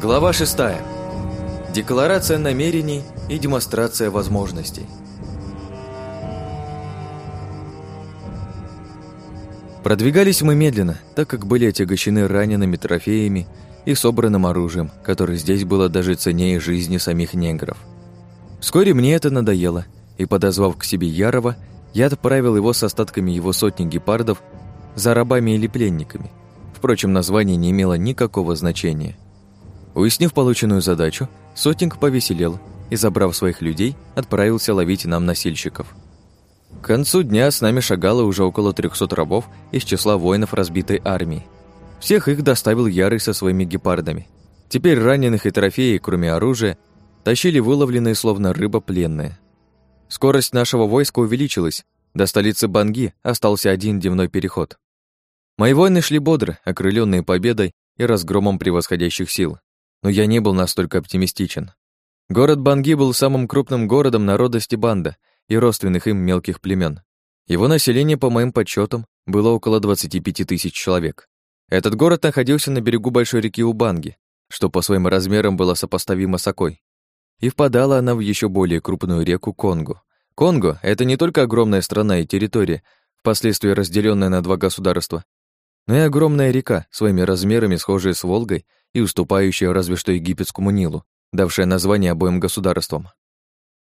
Глава 6. Декларация намерений и демонстрация возможностей. Продвигались мы медленно, так как были отягощены ранеными трофеями и собранным оружием, которое здесь было даже ценнее жизни самих негров. Вскоре мне это надоело, и, подозвав к себе Ярова, я отправил его с остатками его сотни гепардов за рабами или пленниками. Впрочем, название не имело никакого значения – Уяснив полученную задачу, сотник повеселел и, забрав своих людей, отправился ловить нам носильщиков. К концу дня с нами шагало уже около 300 рабов из числа воинов разбитой армии. Всех их доставил Ярый со своими гепардами. Теперь раненых и трофеи, кроме оружия, тащили выловленные словно рыба пленные. Скорость нашего войска увеличилась, до столицы Банги остался один дневной переход. Мои воины шли бодро, окрыленные победой и разгромом превосходящих сил но я не был настолько оптимистичен. Город Банги был самым крупным городом народа Стебанда и родственных им мелких племен. Его население, по моим подсчетам, было около 25 тысяч человек. Этот город находился на берегу большой реки Убанги, что по своим размерам было сопоставимо с Окой. И впадала она в еще более крупную реку Конго. Конго — это не только огромная страна и территория, впоследствии разделенная на два государства, но и огромная река, своими размерами схожая с Волгой и уступающая разве что египетскому Нилу, давшая название обоим государствам.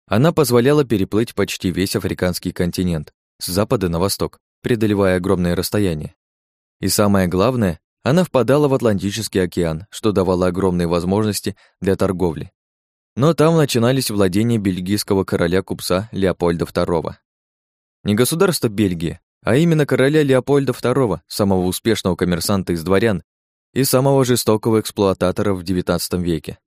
Она позволяла переплыть почти весь африканский континент с запада на восток, преодолевая огромное расстояние. И самое главное, она впадала в Атлантический океан, что давало огромные возможности для торговли. Но там начинались владения бельгийского короля-купца Леопольда II. Не государство Бельгии, а именно короля Леопольда II, самого успешного коммерсанта из дворян и самого жестокого эксплуататора в XIX веке.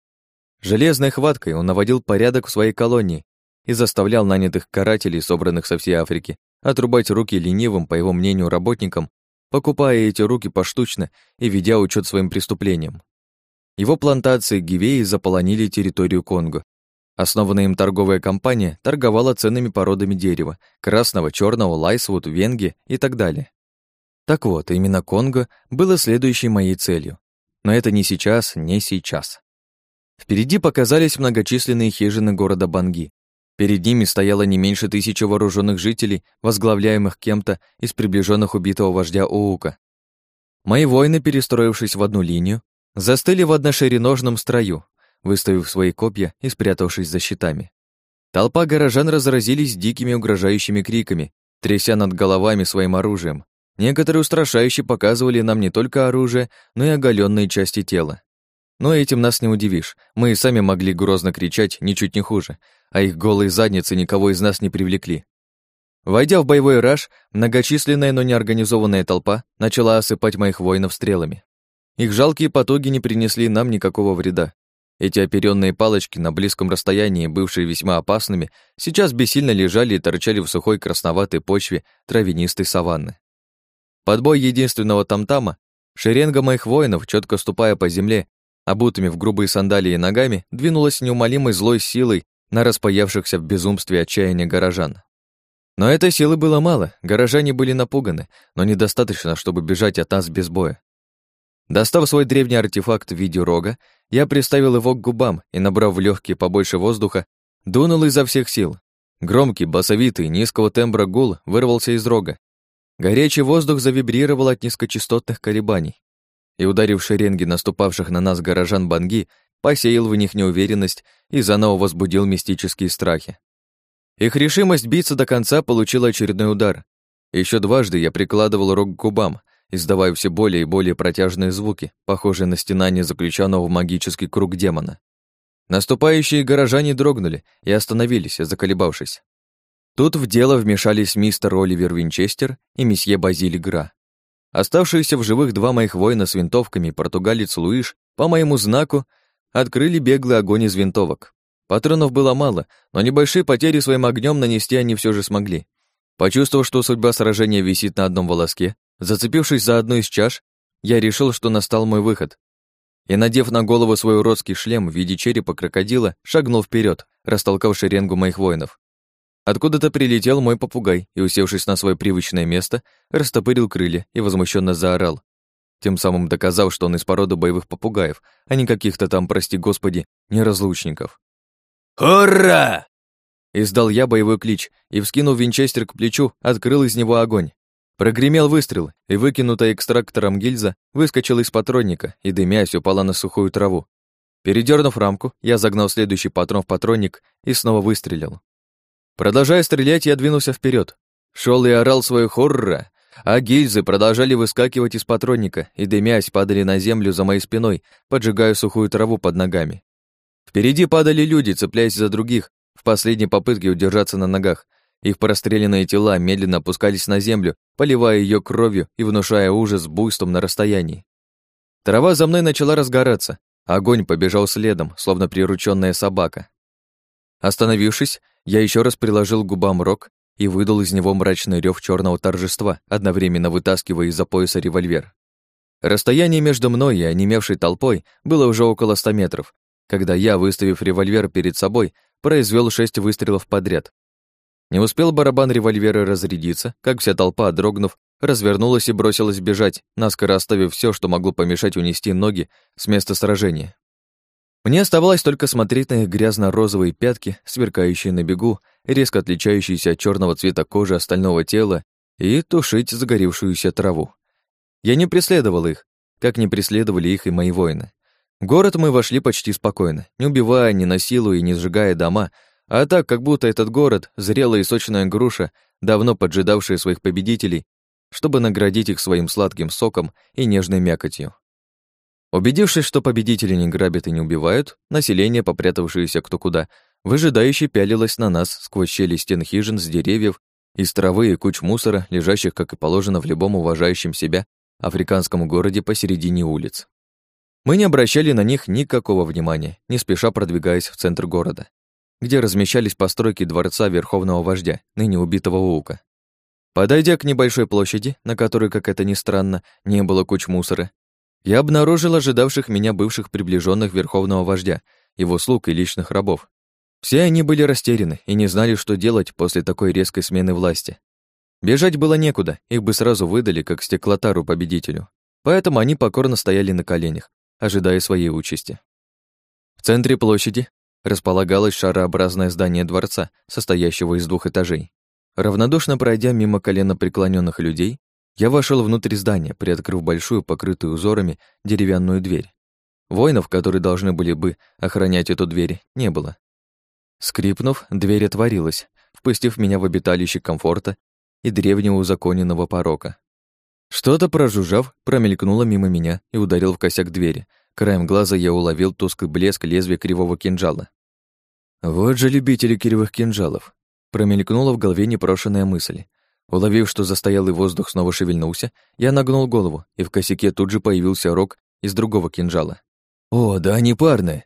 Железной хваткой он наводил порядок в своей колонии и заставлял нанятых карателей, собранных со всей Африки, отрубать руки ленивым, по его мнению, работникам, покупая эти руки поштучно и ведя учет своим преступлениям. Его плантации гивеи заполонили территорию Конго. Основанная им торговая компания торговала ценными породами дерева – красного, черного, лайсвуд, венги и так далее. Так вот, именно Конго было следующей моей целью. Но это не сейчас, не сейчас. Впереди показались многочисленные хижины города Банги. Перед ними стояло не меньше тысячи вооруженных жителей, возглавляемых кем-то из приближенных убитого вождя Уука. Мои воины, перестроившись в одну линию, застыли в одношереножном строю, выставив свои копья и спрятавшись за щитами. Толпа горожан разразились дикими угрожающими криками, тряся над головами своим оружием. Некоторые устрашающе показывали нам не только оружие, но и оголенные части тела. Но этим нас не удивишь. Мы и сами могли грозно кричать ничуть не хуже, а их голые задницы никого из нас не привлекли. Войдя в боевой раж, многочисленная, но неорганизованная толпа начала осыпать моих воинов стрелами. Их жалкие потуги не принесли нам никакого вреда. Эти оперенные палочки на близком расстоянии, бывшие весьма опасными, сейчас бессильно лежали и торчали в сухой красноватой почве травянистой саванны. Под бой единственного тамтама шеренга моих воинов, четко ступая по земле, обутыми в грубые сандалии ногами, двинулась неумолимой злой силой на распаявшихся в безумстве отчаяния горожан. Но этой силы было мало, горожане были напуганы, но недостаточно, чтобы бежать от нас без боя. Достав свой древний артефакт в виде рога, я приставил его к губам и, набрав в легкие побольше воздуха, дунул изо всех сил. Громкий, басовитый, низкого тембра гул вырвался из рога, Горячий воздух завибрировал от низкочастотных колебаний, и, ударив шеренги наступавших на нас горожан Банги, посеял в них неуверенность и заново возбудил мистические страхи. Их решимость биться до конца получила очередной удар. Еще дважды я прикладывал рук к губам, издавая все более и более протяжные звуки, похожие на стенание заключенного в магический круг демона. Наступающие горожане дрогнули и остановились, заколебавшись. Тут в дело вмешались мистер Оливер Винчестер и месье Базили Гра. Оставшиеся в живых два моих воина с винтовками, португалец Луиш, по моему знаку, открыли беглый огонь из винтовок. Патронов было мало, но небольшие потери своим огнем нанести они все же смогли. Почувствовав, что судьба сражения висит на одном волоске, зацепившись за одну из чаш, я решил, что настал мой выход. И, надев на голову свой уродский шлем в виде черепа крокодила, шагнул вперед, растолкав шеренгу моих воинов. Откуда-то прилетел мой попугай и, усевшись на свое привычное место, растопырил крылья и возмущенно заорал. тем самым доказав, что он из породы боевых попугаев, а не каких-то там, прости господи, неразлучников. «Ура!» Издал я боевой клич и, вскинув винчестер к плечу, открыл из него огонь. Прогремел выстрел, и выкинутая экстрактором гильза выскочила из патронника и, дымясь, упала на сухую траву. Передернув рамку, я загнал следующий патрон в патронник и снова выстрелил. Продолжая стрелять, я двинулся вперед. Шел и орал свою хорра, а гильзы продолжали выскакивать из патронника и, дымясь, падали на землю за моей спиной, поджигая сухую траву под ногами. Впереди падали люди, цепляясь за других, в последней попытке удержаться на ногах. Их простреленные тела медленно опускались на землю, поливая ее кровью и внушая ужас буйством на расстоянии. Трава за мной начала разгораться, огонь побежал следом, словно прирученная собака. Остановившись, я еще раз приложил губам рог и выдал из него мрачный рев черного торжества, одновременно вытаскивая из-за пояса револьвер. Расстояние между мной и онемевшей толпой было уже около ста метров, когда я, выставив револьвер перед собой, произвел шесть выстрелов подряд. Не успел барабан револьвера разрядиться, как вся толпа, дрогнув, развернулась и бросилась бежать, наскоро оставив все, что могло помешать унести ноги с места сражения. Мне оставалось только смотреть на их грязно-розовые пятки, сверкающие на бегу, резко отличающиеся от черного цвета кожи остального тела, и тушить загоревшуюся траву. Я не преследовал их, как не преследовали их и мои воины. В город мы вошли почти спокойно, не убивая, не насилуя и не сжигая дома, а так, как будто этот город, зрелая и сочная груша, давно поджидавшая своих победителей, чтобы наградить их своим сладким соком и нежной мякотью. Убедившись, что победители не грабят и не убивают, население, попрятавшееся кто куда, выжидающе пялилось на нас сквозь щели стен хижин с деревьев, из травы и куч мусора, лежащих, как и положено, в любом уважающем себя африканском городе посередине улиц. Мы не обращали на них никакого внимания, не спеша продвигаясь в центр города, где размещались постройки дворца верховного вождя, ныне убитого Уука. Подойдя к небольшой площади, на которой, как это ни странно, не было куч мусора, я обнаружил ожидавших меня бывших приближенных верховного вождя, его слуг и личных рабов. Все они были растеряны и не знали, что делать после такой резкой смены власти. Бежать было некуда, их бы сразу выдали, как стеклотару победителю. Поэтому они покорно стояли на коленях, ожидая своей участи. В центре площади располагалось шарообразное здание дворца, состоящего из двух этажей. Равнодушно пройдя мимо колено преклоненных людей, я вошел внутрь здания, приоткрыв большую, покрытую узорами, деревянную дверь. Воинов, которые должны были бы охранять эту дверь, не было. Скрипнув, дверь отворилась, впустив меня в обиталище комфорта и древнего узаконенного порока. Что-то прожужжав, промелькнуло мимо меня и ударил в косяк двери. Краем глаза я уловил тусклый блеск лезвия кривого кинжала. Вот же любители кривых кинжалов. Промелькнула в голове непрошенная мысль. Уловив, что застоялый воздух снова шевельнулся, я нагнул голову, и в косяке тут же появился рог из другого кинжала. «О, да они парные!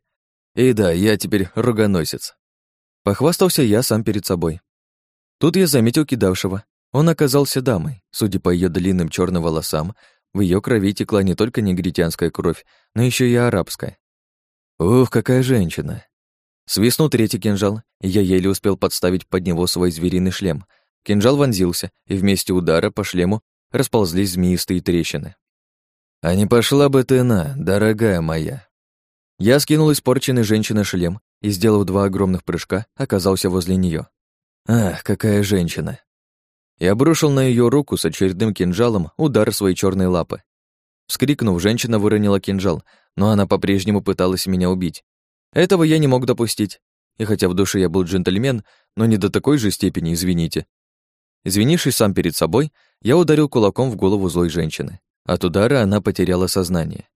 И да, я теперь рогоносец!» Похвастался я сам перед собой. Тут я заметил кидавшего, он оказался дамой. Судя по ее длинным черным волосам, в ее крови текла не только негритянская кровь, но еще и арабская. Ух, какая женщина! Свистнул третий кинжал, и я еле успел подставить под него свой звериный шлем. Кинжал вонзился, и вместе удара по шлему расползлись змеистые трещины. «А не пошла бы ты на, дорогая моя!» Я скинул испорченный женщины шлем и, сделав два огромных прыжка, оказался возле нее. Ах, какая женщина! и обрушил на ее руку с очередным кинжалом удар своей черной лапы. Вскрикнув, женщина выронила кинжал, но она по-прежнему пыталась меня убить. Этого я не мог допустить. И хотя в душе я был джентльмен, но не до такой же степени, извините. Извинившись сам перед собой, я ударил кулаком в голову злой женщины. От удара она потеряла сознание.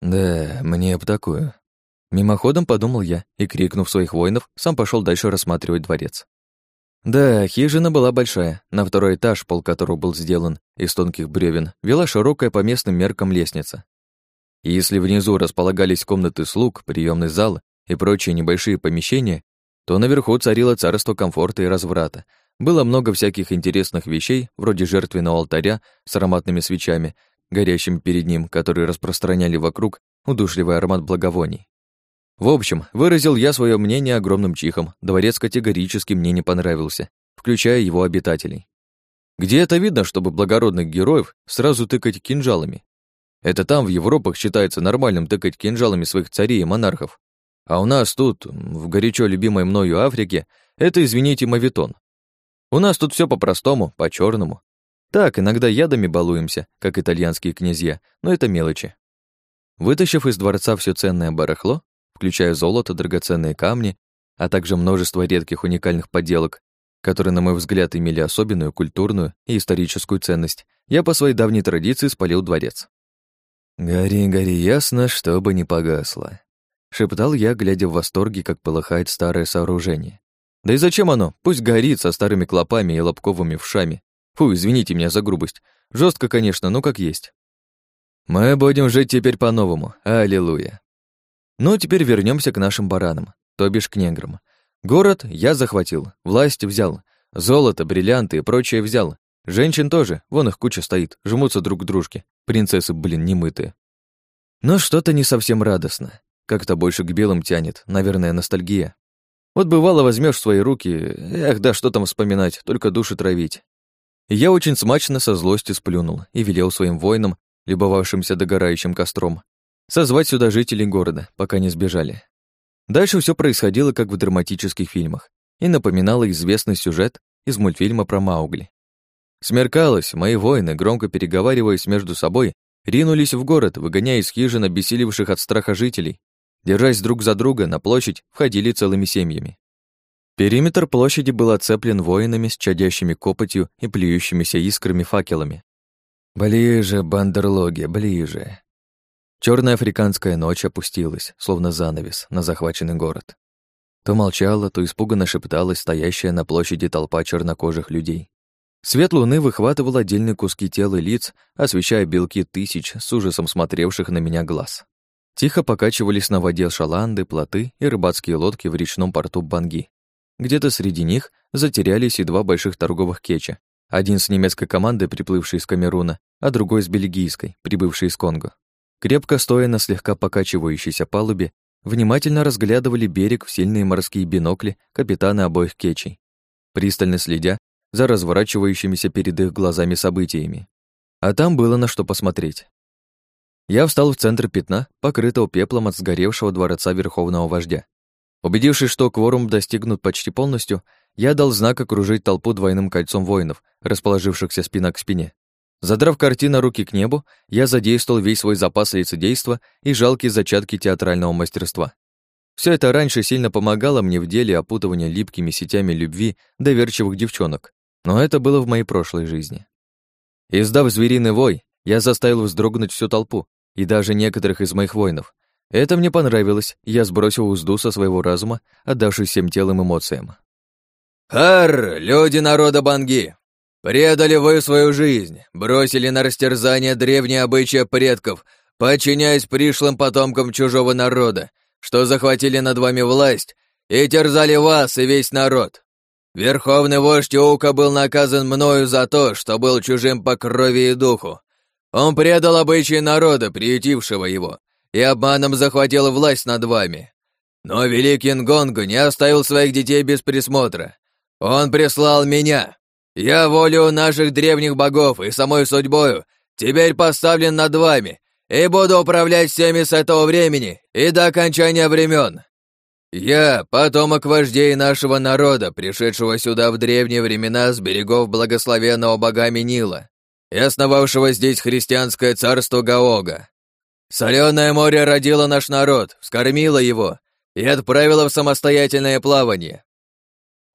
Да, мне б такую. Мимоходом подумал я и, крикнув своих воинов, сам пошел дальше рассматривать дворец. Да, хижина была большая. На второй этаж, пол которого был сделан из тонких бревен, вела широкая по местным меркам лестница. И если внизу располагались комнаты слуг, приемный зал и прочие небольшие помещения, то наверху царило царство комфорта и разврата. Было много всяких интересных вещей, вроде жертвенного алтаря с ароматными свечами, горящими перед ним, которые распространяли вокруг удушливый аромат благовоний. В общем, выразил я свое мнение огромным чихом. Дворец категорически мне не понравился, включая его обитателей. Где это видно, чтобы благородных героев сразу тыкать кинжалами? Это там, в Европах, считается нормальным тыкать кинжалами своих царей и монархов. А у нас тут, в горячо любимой мною Африке, это, извините, мавитон. У нас тут все по-простому, по черному Так, иногда ядами балуемся, как итальянские князья, но это мелочи. Вытащив из дворца все ценное барахло, включая золото, драгоценные камни, а также множество редких уникальных подделок, которые, на мой взгляд, имели особенную культурную и историческую ценность, я по своей давней традиции спалил дворец. «Гори, гори, ясно, чтобы не погасло», — шептал я, глядя в восторге, как полыхает старое сооружение. «Да и зачем оно? Пусть горит со старыми клопами и лобковыми вшами. Фу, извините меня за грубость. Жестко, конечно, но как есть. Мы будем жить теперь по-новому. Аллилуйя. Ну, теперь вернемся к нашим баранам, то бишь к неграм. Город я захватил, власть взял, золото, бриллианты и прочее взял. Женщин тоже, вон их куча стоит, жмутся друг к дружке. Принцессы, блин, немытые. Но что-то не совсем радостно. Как-то больше к белым тянет, наверное, ностальгия. Вот бывало возьмешь в свои руки, эх, да что там вспоминать, только души травить. Я очень смачно со злостью сплюнул и велел своим воинам, любовавшимся догорающим костром, созвать сюда жителей города, пока не сбежали. Дальше все происходило, как в драматических фильмах, и напоминало известный сюжет из мультфильма про Маугли. Смеркалось, мои воины, громко переговариваясь между собой, ринулись в город, выгоняя из хижин обессилевших от страха жителей. Держась друг за друга, на площадь входили целыми семьями. Периметр площади был оцеплен воинами с чадящими копотью и плюющимися искрами факелами. Ближе, бандерлоги, ближе. Черная африканская ночь опустилась, словно занавес, на захваченный город. То молчала, то испуганно шепталась стоящая на площади толпа чернокожих людей. Свет луны выхватывал отдельные куски тела и лиц, освещая белки тысяч с ужасом смотревших на меня глаз. Тихо покачивались на воде шаланды, плоты и рыбацкие лодки в речном порту Банги. Где-то среди них затерялись и два больших торговых кеча, один с немецкой командой, приплывшей из Камеруна, а другой с бельгийской, прибывшей из Конго. Крепко стоя на слегка покачивающейся палубе, внимательно разглядывали берег в сильные морские бинокли капитаны обоих кечей, пристально следя за разворачивающимися перед их глазами событиями. А там было на что посмотреть. Я встал в центр пятна, покрытого пеплом от сгоревшего дворца Верховного Вождя. Убедившись, что кворум достигнут почти полностью, я дал знак окружить толпу двойным кольцом воинов, расположившихся спина к спине. Задрав картина руки к небу, я задействовал весь свой запас лицедейства и жалкие зачатки театрального мастерства. Все это раньше сильно помогало мне в деле опутывания липкими сетями любви доверчивых девчонок, но это было в моей прошлой жизни. Издав звериный вой, я заставил вздрогнуть всю толпу и даже некоторых из моих воинов. Это мне понравилось, я сбросил узду со своего разума, отдавшись всем телом эмоциям. «Хар, люди народа Банги! Предали вы свою жизнь, бросили на растерзание древние обычаи предков, подчиняясь пришлым потомкам чужого народа, что захватили над вами власть и терзали вас и весь народ. Верховный вождь Ука был наказан мною за то, что был чужим по крови и духу. Он предал обычаи народа, приютившего его, и обманом захватил власть над вами. Но великий Нгонгу не оставил своих детей без присмотра. Он прислал меня, я волю наших древних богов и самой судьбою теперь поставлен над вами и буду управлять всеми с этого времени и до окончания времен. Я потомок вождей нашего народа, пришедшего сюда в древние времена с берегов благословенного богами Нила и основавшего здесь христианское царство Гаога. Соленое море родило наш народ, вскормило его и отправило в самостоятельное плавание.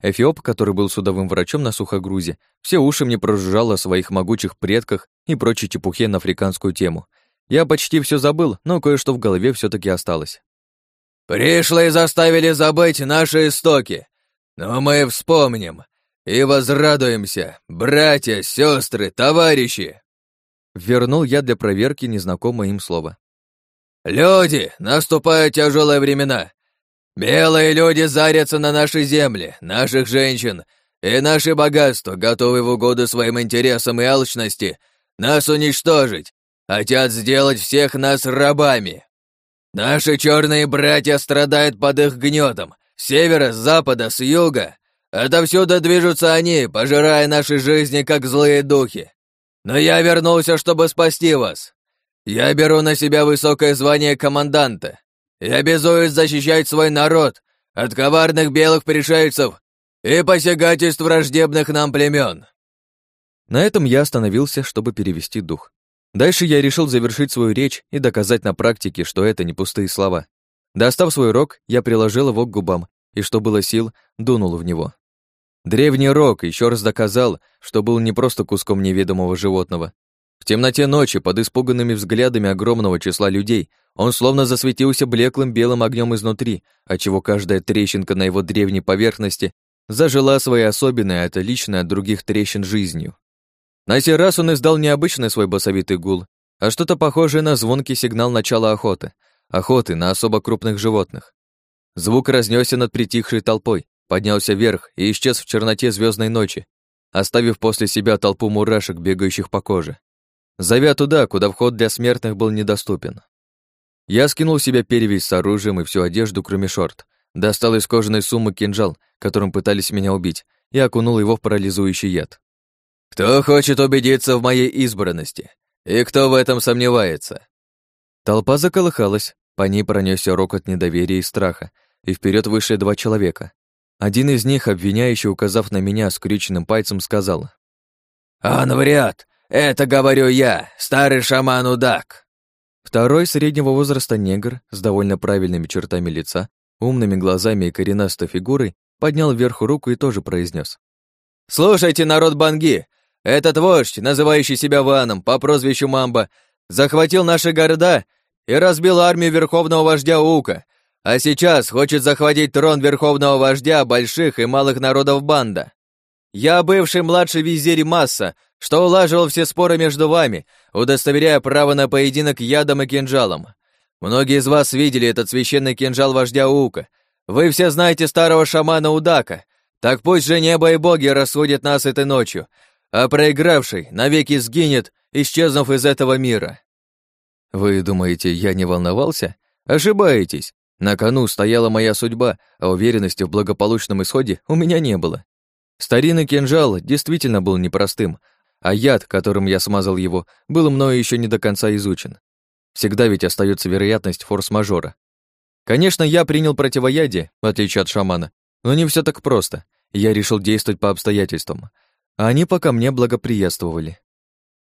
Эфиоп, который был судовым врачом на сухогрузе, все уши мне прожужжал о своих могучих предках и прочей чепухе на африканскую тему. Я почти все забыл, но кое-что в голове все таки осталось. «Пришлые заставили забыть наши истоки, но мы вспомним и возрадуемся, братья, сестры, товарищи!» Вернул я для проверки незнакомое им слово. «Люди, наступают тяжелые времена, Белые люди зарятся на наши земли, наших женщин и наши богатства, готовы в угоду своим интересам и алчности нас уничтожить, хотят сделать всех нас рабами. Наши черные братья страдают под их гнетом, с севера, с запада, с юга. Отовсюду движутся они, пожирая наши жизни, как злые духи. Но я вернулся, чтобы спасти вас. Я беру на себя высокое звание команданта и обязуюсь защищать свой народ от коварных белых пришельцев и посягательств враждебных нам племен. На этом я остановился, чтобы перевести дух. Дальше я решил завершить свою речь и доказать на практике, что это не пустые слова. Достав свой рог, я приложил его к губам и, что было сил, дунул в него. Древний рог еще раз доказал, что был не просто куском неведомого животного. В темноте ночи, под испуганными взглядами огромного числа людей, он словно засветился блеклым белым огнем изнутри, отчего каждая трещинка на его древней поверхности зажила своей особенной, отличной от других трещин жизнью. На сей раз он издал необычный свой басовитый гул, а что-то похожее на звонкий сигнал начала охоты, охоты на особо крупных животных. Звук разнесся над притихшей толпой, поднялся вверх и исчез в черноте звездной ночи, оставив после себя толпу мурашек, бегающих по коже. Зовя туда, куда вход для смертных был недоступен. Я скинул в себя перевязь с оружием и всю одежду, кроме шорт, достал из кожаной суммы кинжал, которым пытались меня убить, и окунул его в парализующий яд. «Кто хочет убедиться в моей избранности? И кто в этом сомневается?» Толпа заколыхалась, по ней пронесся рокот недоверия и страха, и вперед вышли два человека. Один из них, обвиняющий, указав на меня скрюченным пальцем, сказал. «Он врет! Это говорю я, старый шаман Удак!» Второй среднего возраста негр с довольно правильными чертами лица, умными глазами и коренастой фигурой поднял вверх руку и тоже произнес: «Слушайте, народ Банги, этот вождь, называющий себя Ваном по прозвищу Мамба, захватил наши города и разбил армию верховного вождя Ука, а сейчас хочет захватить трон верховного вождя больших и малых народов Банда. Я бывший младший визирь Масса, что улаживал все споры между вами, удостоверяя право на поединок ядом и кинжалом. Многие из вас видели этот священный кинжал вождя Ука. Вы все знаете старого шамана Удака. Так пусть же небо и боги рассудят нас этой ночью, а проигравший навеки сгинет, исчезнув из этого мира. Вы думаете, я не волновался? Ошибаетесь. На кону стояла моя судьба, а уверенности в благополучном исходе у меня не было. Старинный кинжал действительно был непростым, а яд, которым я смазал его, был мною еще не до конца изучен. Всегда ведь остается вероятность форс-мажора. Конечно, я принял противоядие, в отличие от шамана, но не все так просто. Я решил действовать по обстоятельствам, а они пока мне благоприятствовали.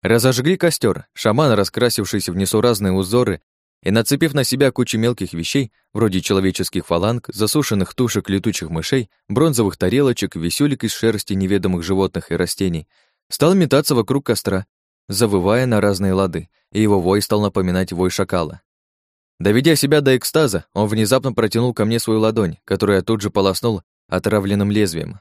Разожгли костер, шаман, раскрасившийся в несуразные узоры и нацепив на себя кучу мелких вещей, вроде человеческих фаланг, засушенных тушек летучих мышей, бронзовых тарелочек, висюлек из шерсти неведомых животных и растений, стал метаться вокруг костра, завывая на разные лады, и его вой стал напоминать вой шакала. Доведя себя до экстаза, он внезапно протянул ко мне свою ладонь, которую я тут же полоснул отравленным лезвием.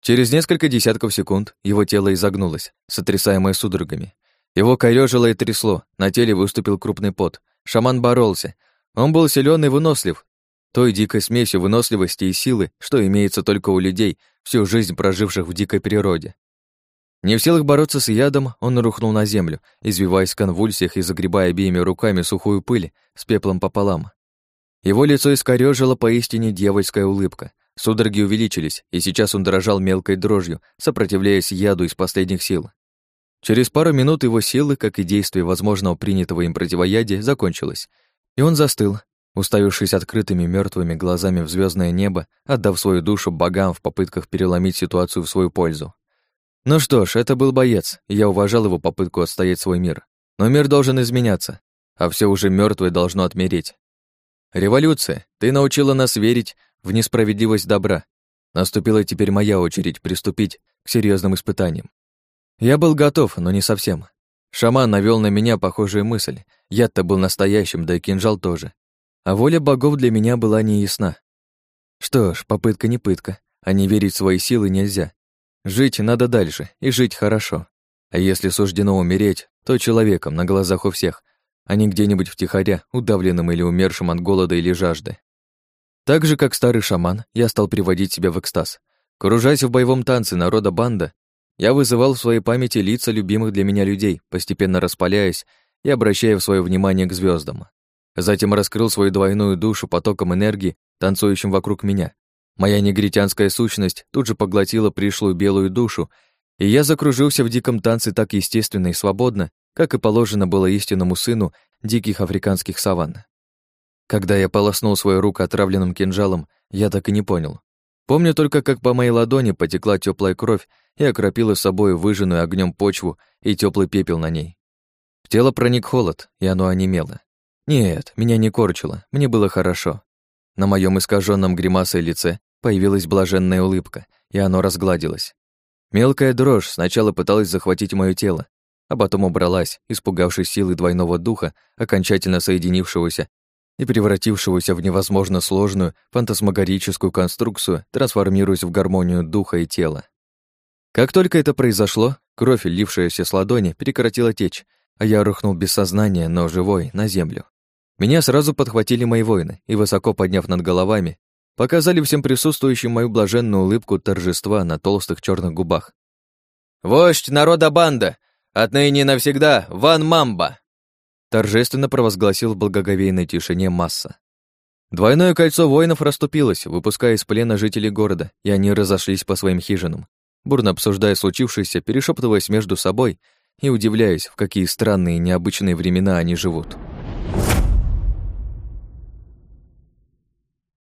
Через несколько десятков секунд его тело изогнулось, сотрясаемое судорогами. Его корёжило и трясло, на теле выступил крупный пот. Шаман боролся. Он был силен и вынослив, той дикой смесью выносливости и силы, что имеется только у людей, всю жизнь проживших в дикой природе. Не в силах бороться с ядом, он рухнул на землю, извиваясь в конвульсиях и загребая обеими руками сухую пыль с пеплом пополам. Его лицо искорёжило поистине дьявольская улыбка. Судороги увеличились, и сейчас он дрожал мелкой дрожью, сопротивляясь яду из последних сил. Через пару минут его силы, как и действие возможного принятого им противоядия, закончилось, и он застыл, уставившись открытыми мертвыми глазами в звездное небо, отдав свою душу богам в попытках переломить ситуацию в свою пользу. Ну что ж, это был боец, и я уважал его попытку отстоять свой мир. Но мир должен изменяться, а все уже мертвое должно отмереть. Революция, ты научила нас верить в несправедливость добра. Наступила теперь моя очередь приступить к серьезным испытаниям. Я был готов, но не совсем. Шаман навел на меня похожую мысль. Я-то был настоящим, да и кинжал тоже. А воля богов для меня была неясна. Что ж, попытка не пытка, а не верить в свои силы нельзя. Жить надо дальше, и жить хорошо. А если суждено умереть, то человеком на глазах у всех, а не где-нибудь втихаря, удавленным или умершим от голода или жажды. Так же, как старый шаман, я стал приводить себя в экстаз. Кружась в боевом танце народа банда, я вызывал в своей памяти лица любимых для меня людей, постепенно распаляясь и обращая свое внимание к звездам. Затем раскрыл свою двойную душу потоком энергии, танцующим вокруг меня. Моя негритянская сущность тут же поглотила пришлую белую душу, и я закружился в диком танце так естественно и свободно, как и положено было истинному сыну диких африканских саванн. Когда я полоснул свою руку отравленным кинжалом, я так и не понял. Помню только, как по моей ладони потекла теплая кровь и окропила собой выжженную огнем почву и теплый пепел на ней. В тело проник холод, и оно онемело. Нет, меня не корчило, мне было хорошо. На моем искаженном гримасой лице появилась блаженная улыбка, и оно разгладилось. Мелкая дрожь сначала пыталась захватить мое тело, а потом убралась, испугавшись силы двойного духа, окончательно соединившегося и превратившегося в невозможно сложную фантасмагорическую конструкцию, трансформируясь в гармонию духа и тела. Как только это произошло, кровь, лившаяся с ладони, прекратила течь, а я рухнул без сознания, но живой, на землю. Меня сразу подхватили мои воины и, высоко подняв над головами, показали всем присутствующим мою блаженную улыбку торжества на толстых черных губах. «Вождь народа банда! Отныне навсегда Ван Мамба!» Торжественно провозгласил в благоговейной тишине масса. Двойное кольцо воинов расступилось, выпуская из плена жителей города, и они разошлись по своим хижинам, бурно обсуждая случившееся, перешептываясь между собой и удивляясь, в какие странные и необычные времена они живут.